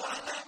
وَلَا